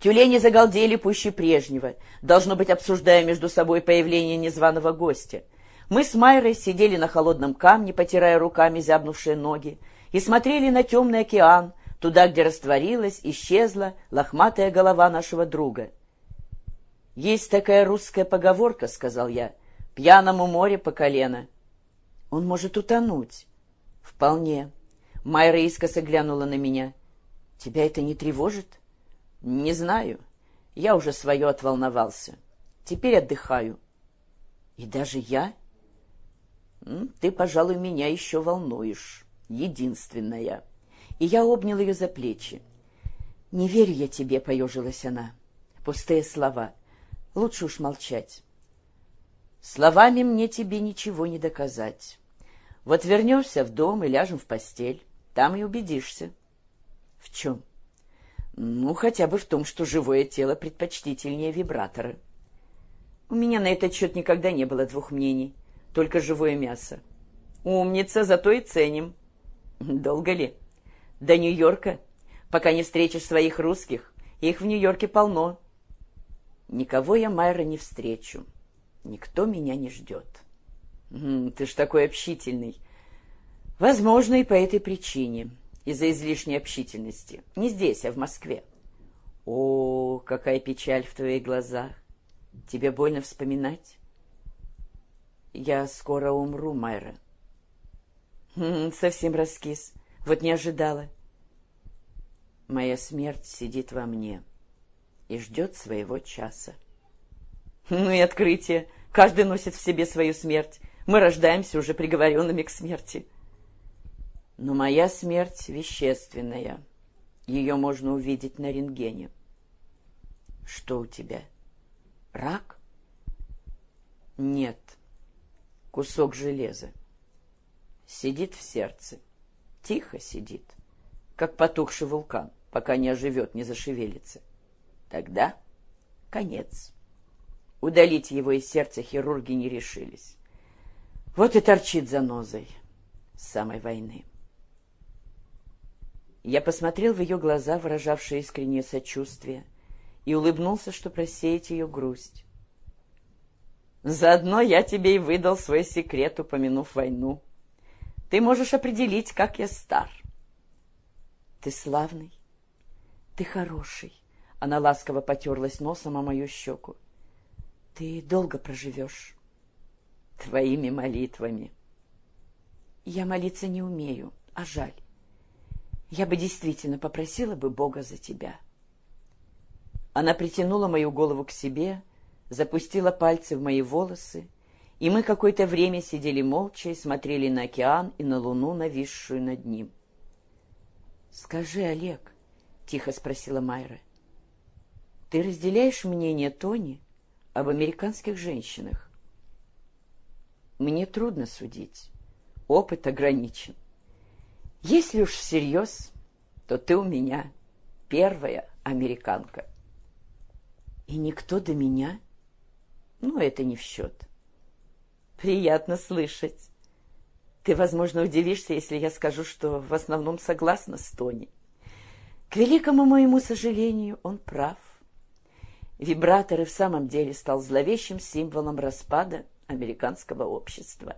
Тюлени загалдели пуще прежнего, должно быть, обсуждая между собой появление незваного гостя. Мы с Майрой сидели на холодном камне, потирая руками зябнувшие ноги, и смотрели на темный океан, туда, где растворилась, исчезла лохматая голова нашего друга. «Есть такая русская поговорка», — сказал я, — «пьяному море по колено». «Он может утонуть». «Вполне». Майра искоса глянула на меня. «Тебя это не тревожит?» «Не знаю. Я уже свое отволновался. Теперь отдыхаю». «И даже я?» «Ты, пожалуй, меня еще волнуешь. Единственная». И я обнял ее за плечи. «Не верю я тебе», — поежилась она. «Пустые слова. Лучше уж молчать». «Словами мне тебе ничего не доказать. Вот вернешься в дом и ляжем в постель. Там и убедишься». «В чем?» Ну, хотя бы в том, что живое тело предпочтительнее вибратора. У меня на этот счет никогда не было двух мнений, только живое мясо. Умница, зато и ценим. Долго ли? До Нью-Йорка, пока не встретишь своих русских. Их в Нью-Йорке полно. Никого я, Майра, не встречу. Никто меня не ждет. Ты ж такой общительный. Возможно, и по этой причине из-за излишней общительности. Не здесь, а в Москве. О, какая печаль в твоих глазах! Тебе больно вспоминать? Я скоро умру, Майра. Хм, совсем раскис. Вот не ожидала. Моя смерть сидит во мне и ждет своего часа. Ну и открытие. Каждый носит в себе свою смерть. Мы рождаемся уже приговоренными к смерти. Но моя смерть вещественная. Ее можно увидеть на рентгене. Что у тебя? Рак? Нет. Кусок железа. Сидит в сердце. Тихо сидит, как потухший вулкан, пока не оживет, не зашевелится. Тогда конец. Удалить его из сердца хирурги не решились. Вот и торчит занозой с самой войны. Я посмотрел в ее глаза, выражавшие искреннее сочувствие, и улыбнулся, чтобы рассеять ее грусть. «Заодно я тебе и выдал свой секрет, упомянув войну. Ты можешь определить, как я стар». «Ты славный, ты хороший», — она ласково потерлась носом о мою щеку. «Ты долго проживешь». «Твоими молитвами». «Я молиться не умею, а жаль». Я бы действительно попросила бы Бога за тебя. Она притянула мою голову к себе, запустила пальцы в мои волосы, и мы какое-то время сидели молча и смотрели на океан и на луну, нависшую над ним. «Скажи, Олег», — тихо спросила Майра, — «ты разделяешь мнение Тони об американских женщинах?» «Мне трудно судить. Опыт ограничен. Если уж всерьез, то ты у меня первая американка. И никто до меня? Ну, это не в счет. Приятно слышать. Ты, возможно, удивишься, если я скажу, что в основном согласна с Тони. К великому моему сожалению, он прав. Вибратор и в самом деле стал зловещим символом распада американского общества.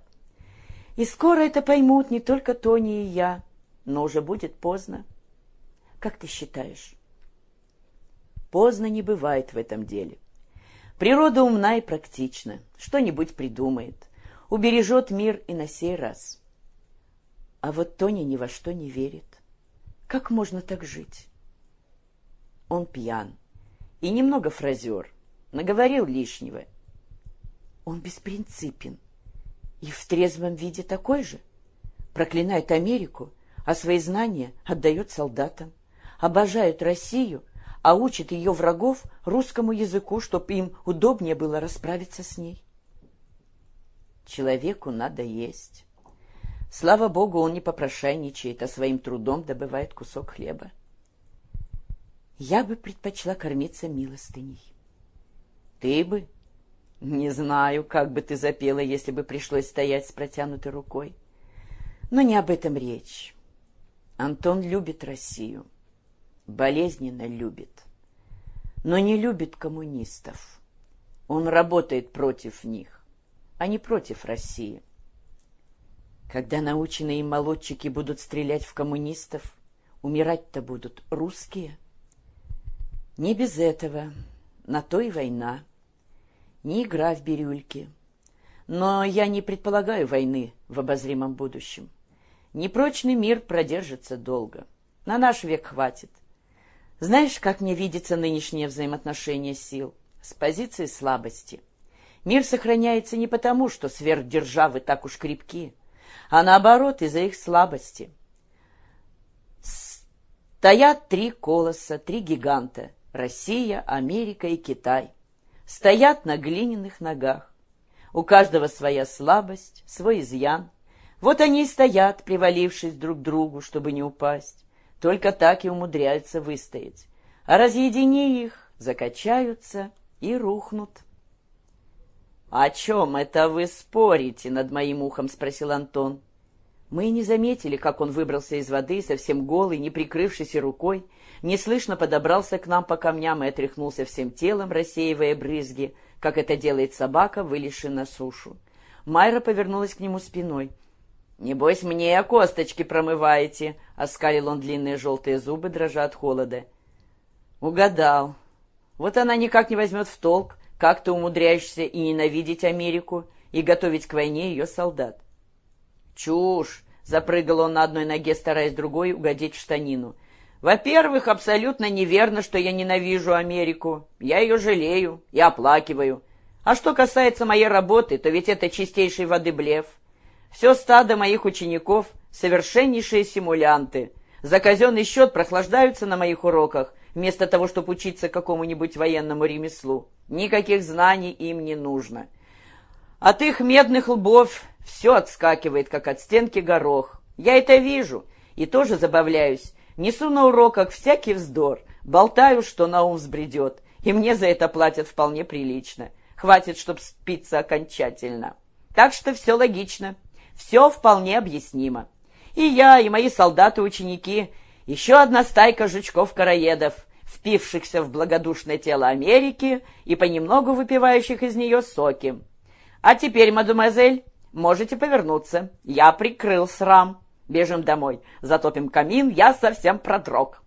И скоро это поймут не только Тони и я, но уже будет поздно. Как ты считаешь? Поздно не бывает в этом деле. Природа умна и практична, что-нибудь придумает, убережет мир и на сей раз. А вот Тони ни во что не верит. Как можно так жить? Он пьян и немного фразер, наговорил лишнего. Он беспринципен и в трезвом виде такой же. Проклинает Америку а свои знания отдает солдатам, обожает Россию, а учит ее врагов русскому языку, чтобы им удобнее было расправиться с ней. Человеку надо есть. Слава Богу, он не попрошайничает, а своим трудом добывает кусок хлеба. Я бы предпочла кормиться милостыней. Ты бы? Не знаю, как бы ты запела, если бы пришлось стоять с протянутой рукой. Но не об этом речь. Антон любит Россию, болезненно любит. но не любит коммунистов. Он работает против них, а не против России. Когда наученные молодчики будут стрелять в коммунистов, умирать-то будут русские. Не без этого, на то и война. Не игра в бирюльки. Но я не предполагаю войны в обозримом будущем. Непрочный мир продержится долго. На наш век хватит. Знаешь, как мне видится нынешнее взаимоотношение сил? С позиции слабости. Мир сохраняется не потому, что сверхдержавы так уж крепки, а наоборот, из-за их слабости. Стоят три колоса, три гиганта — Россия, Америка и Китай. Стоят на глиняных ногах. У каждого своя слабость, свой изъян. Вот они и стоят, привалившись друг к другу, чтобы не упасть. Только так и умудряются выстоять. А разъедини их, закачаются и рухнут. «О чем это вы спорите?» — над моим ухом спросил Антон. Мы не заметили, как он выбрался из воды, совсем голый, не прикрывшийся рукой, неслышно подобрался к нам по камням и отряхнулся всем телом, рассеивая брызги, как это делает собака, вылезшая на сушу. Майра повернулась к нему спиной — «Небось, мне косточки промываете», — оскалил он длинные желтые зубы, дрожа от холода. «Угадал. Вот она никак не возьмет в толк, как ты умудряешься и ненавидеть Америку, и готовить к войне ее солдат». «Чушь!» — запрыгал он на одной ноге, стараясь другой угодить в штанину. «Во-первых, абсолютно неверно, что я ненавижу Америку. Я ее жалею и оплакиваю. А что касается моей работы, то ведь это чистейшей воды блеф. Все стадо моих учеников — совершеннейшие симулянты. За казенный счет прохлаждаются на моих уроках, вместо того, чтобы учиться какому-нибудь военному ремеслу. Никаких знаний им не нужно. От их медных лбов все отскакивает, как от стенки горох. Я это вижу и тоже забавляюсь. Несу на уроках всякий вздор, болтаю, что на ум взбредет, и мне за это платят вполне прилично. Хватит, чтоб спиться окончательно. Так что все логично. Все вполне объяснимо. И я, и мои солдаты-ученики, еще одна стайка жучков-караедов, впившихся в благодушное тело Америки и понемногу выпивающих из нее соки. А теперь, мадемуазель, можете повернуться. Я прикрыл срам. Бежим домой. Затопим камин, я совсем продрог.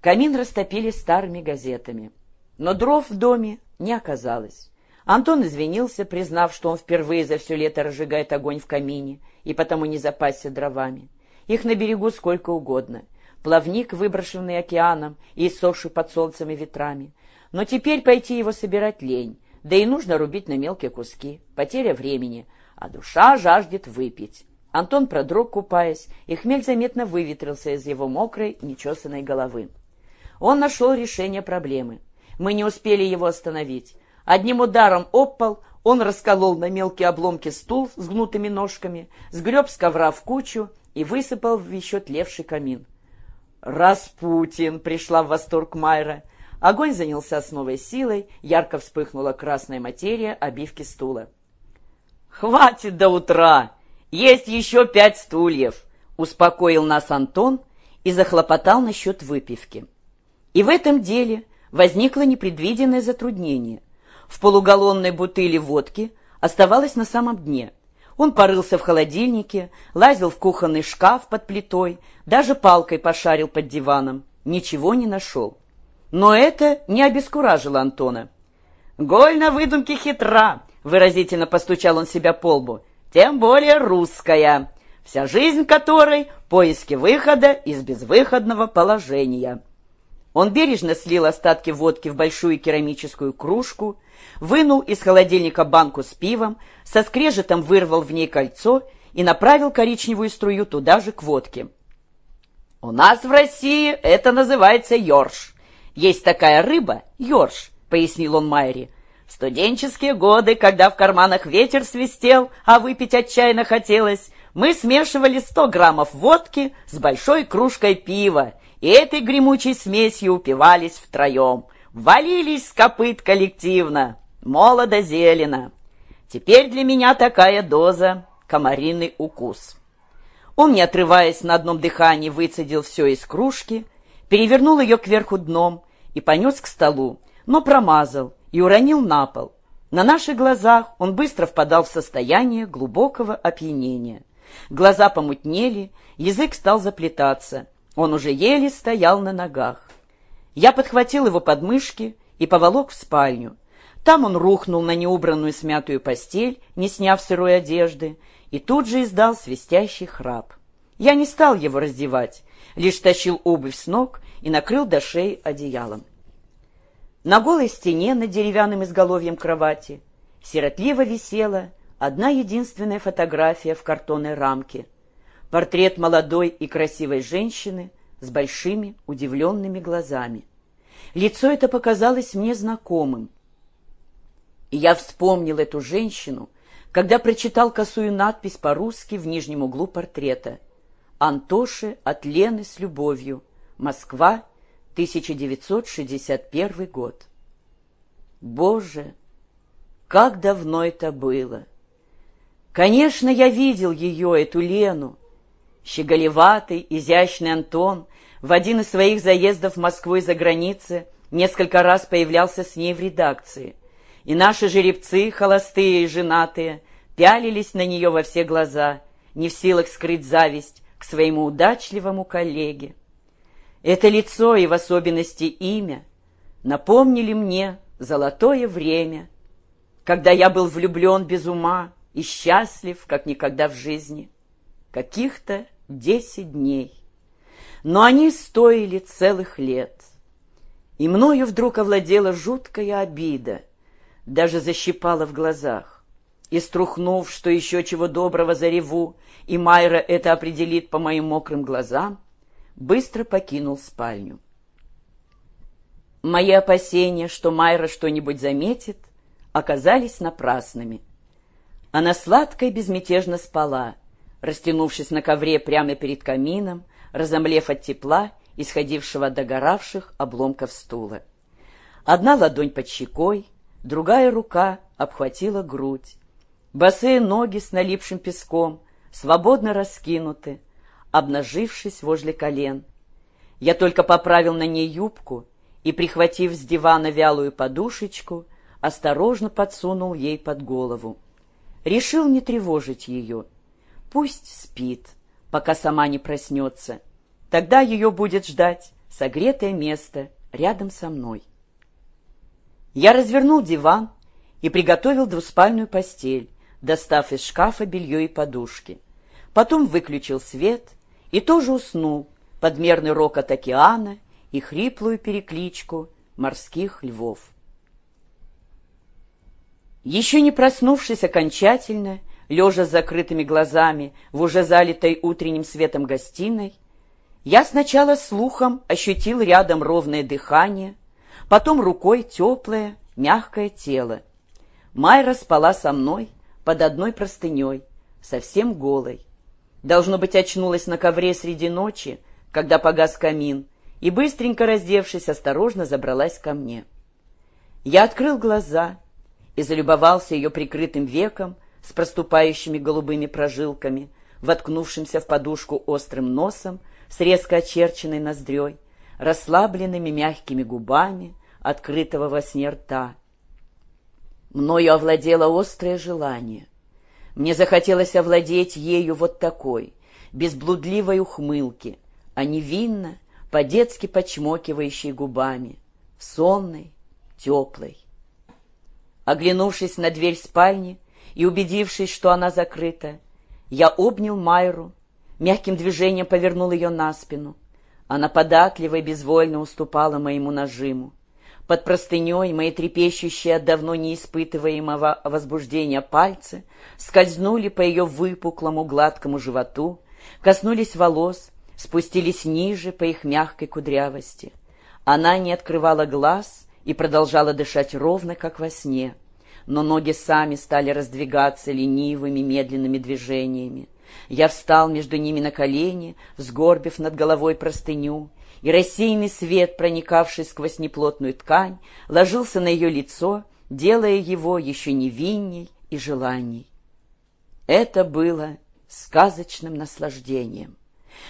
Камин растопили старыми газетами. Но дров в доме не оказалось. Антон извинился, признав, что он впервые за все лето разжигает огонь в камине и потому не запасся дровами. Их на берегу сколько угодно. Плавник, выброшенный океаном и иссохший под солнцем и ветрами. Но теперь пойти его собирать лень, да и нужно рубить на мелкие куски. Потеря времени, а душа жаждет выпить. Антон продрог, купаясь, и хмель заметно выветрился из его мокрой, нечесанной головы. Он нашел решение проблемы. Мы не успели его остановить. Одним ударом об пол он расколол на мелкие обломки стул с гнутыми ножками, сгреб с ковра в кучу и высыпал в еще тлевший камин. «Распутин!» — пришла в восторг Майра. Огонь занялся с новой силой, ярко вспыхнула красная материя обивки стула. «Хватит до утра! Есть еще пять стульев!» — успокоил нас Антон и захлопотал насчет выпивки. И в этом деле возникло непредвиденное затруднение. В полугаллонной бутыли водки оставалось на самом дне. Он порылся в холодильнике, лазил в кухонный шкаф под плитой, даже палкой пошарил под диваном. Ничего не нашел. Но это не обескуражило Антона. «Голь на выдумке хитра!» — выразительно постучал он себя по лбу. «Тем более русская, вся жизнь которой — поиски выхода из безвыходного положения». Он бережно слил остатки водки в большую керамическую кружку, вынул из холодильника банку с пивом, со скрежетом вырвал в ней кольцо и направил коричневую струю туда же к водке. «У нас в России это называется ёрш. Есть такая рыба — ёрш», — пояснил он Майре. В студенческие годы, когда в карманах ветер свистел, а выпить отчаянно хотелось, мы смешивали сто граммов водки с большой кружкой пива, и этой гремучей смесью упивались втроем — Валились с копыт коллективно, молодо-зелено. Теперь для меня такая доза — комариный укус. Он, не отрываясь на одном дыхании, выцедил все из кружки, перевернул ее кверху дном и понес к столу, но промазал и уронил на пол. На наших глазах он быстро впадал в состояние глубокого опьянения. Глаза помутнели, язык стал заплетаться. Он уже еле стоял на ногах. Я подхватил его подмышки и поволок в спальню. Там он рухнул на неубранную смятую постель, не сняв сырой одежды, и тут же издал свистящий храп. Я не стал его раздевать, лишь тащил обувь с ног и накрыл до шеи одеялом. На голой стене над деревянным изголовьем кровати сиротливо висела одна единственная фотография в картонной рамке. Портрет молодой и красивой женщины с большими удивленными глазами. Лицо это показалось мне знакомым. И я вспомнил эту женщину, когда прочитал косую надпись по-русски в нижнем углу портрета. «Антоше от Лены с любовью. Москва, 1961 год». Боже, как давно это было! Конечно, я видел ее, эту Лену. Щеголеватый, изящный Антон в один из своих заездов в Москву и за границы несколько раз появлялся с ней в редакции – и наши жеребцы, холостые и женатые, пялились на нее во все глаза, не в силах скрыть зависть к своему удачливому коллеге. Это лицо и в особенности имя напомнили мне золотое время, когда я был влюблен без ума и счастлив, как никогда в жизни. Каких-то десять дней. Но они стоили целых лет. И мною вдруг овладела жуткая обида — даже защипала в глазах. И струхнув, что еще чего доброго зареву, и Майра это определит по моим мокрым глазам, быстро покинул спальню. Мои опасения, что Майра что-нибудь заметит, оказались напрасными. Она сладко и безмятежно спала, растянувшись на ковре прямо перед камином, разомлев от тепла, исходившего от догоравших обломков стула. Одна ладонь под щекой — другая рука обхватила грудь. Босые ноги с налипшим песком свободно раскинуты, обнажившись возле колен. Я только поправил на ней юбку и, прихватив с дивана вялую подушечку, осторожно подсунул ей под голову. Решил не тревожить ее. Пусть спит, пока сама не проснется. Тогда ее будет ждать согретое место рядом со мной. Я развернул диван и приготовил двуспальную постель, достав из шкафа белье и подушки. Потом выключил свет и тоже уснул под мерный рокот океана и хриплую перекличку морских львов. Еще не проснувшись окончательно, лежа с закрытыми глазами в уже залитой утренним светом гостиной, я сначала слухом ощутил рядом ровное дыхание, потом рукой теплое, мягкое тело. Майра спала со мной под одной простыней, совсем голой. Должно быть, очнулась на ковре среди ночи, когда погас камин, и, быстренько раздевшись, осторожно забралась ко мне. Я открыл глаза и залюбовался ее прикрытым веком с проступающими голубыми прожилками, воткнувшимся в подушку острым носом с резко очерченной ноздрёй, расслабленными мягкими губами, открытого во сне рта. Мною овладело острое желание. Мне захотелось овладеть ею вот такой, без блудливой ухмылки, а невинно, по-детски почмокивающей губами, сонной, теплой. Оглянувшись на дверь спальни и убедившись, что она закрыта, я обнял Майру, мягким движением повернул ее на спину. Она податливо и безвольно уступала моему нажиму. Под простыней мои трепещущие от давно неиспытываемого возбуждения пальцы скользнули по ее выпуклому гладкому животу, коснулись волос, спустились ниже по их мягкой кудрявости. Она не открывала глаз и продолжала дышать ровно, как во сне, но ноги сами стали раздвигаться ленивыми медленными движениями. Я встал между ними на колени, сгорбив над головой простыню, и рассеянный свет, проникавший сквозь неплотную ткань, ложился на ее лицо, делая его еще невинней и желаний. Это было сказочным наслаждением.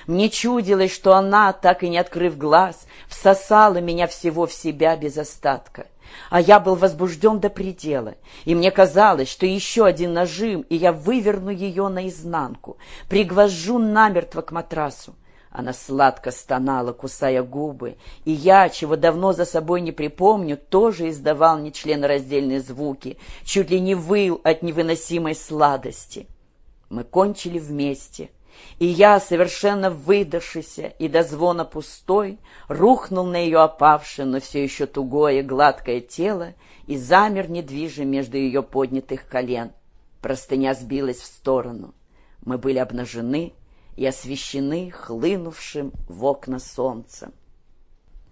Мне чудилось, что она, так и не открыв глаз, всосала меня всего в себя без остатка. А я был возбужден до предела, и мне казалось, что еще один нажим, и я выверну ее наизнанку, пригвожу намертво к матрасу. Она сладко стонала, кусая губы, и я, чего давно за собой не припомню, тоже издавал нечленораздельные звуки, чуть ли не выл от невыносимой сладости. Мы кончили вместе, и я, совершенно выдохшийся и до звона пустой, рухнул на ее опавшее, но все еще тугое гладкое тело и замер недвижим между ее поднятых колен. Простыня сбилась в сторону. Мы были обнажены, и освещены хлынувшим в окна солнцем.